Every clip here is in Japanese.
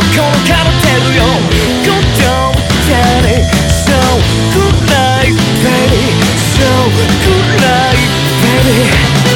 心から出るよ Good down, daddy So good night, baby So good night, baby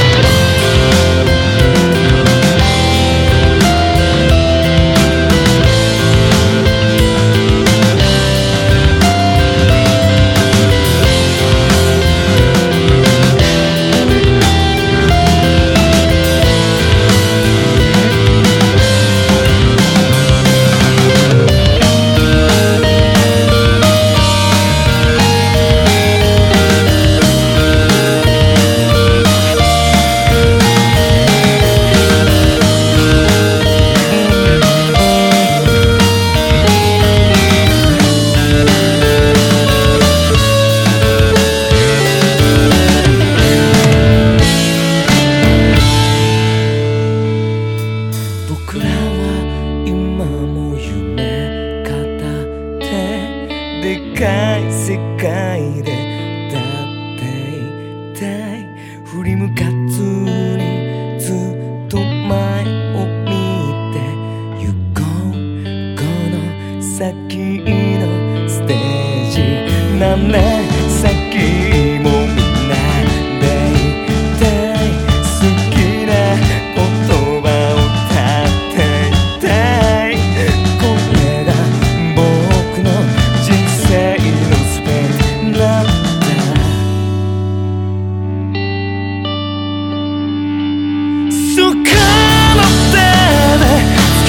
ない世界で立っていたい振り向かずにずっと前を見て行こうこの先のステージ。何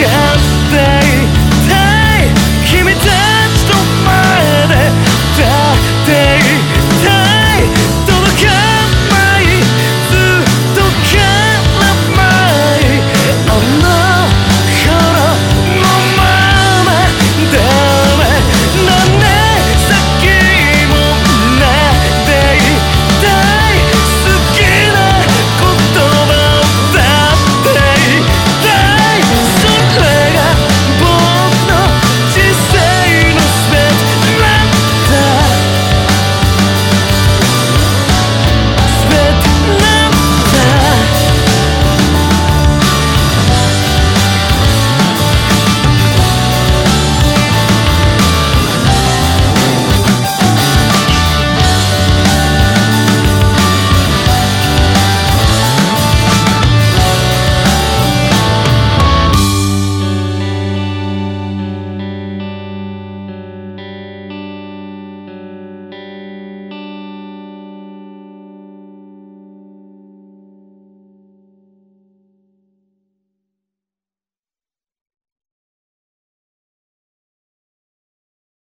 Yeah.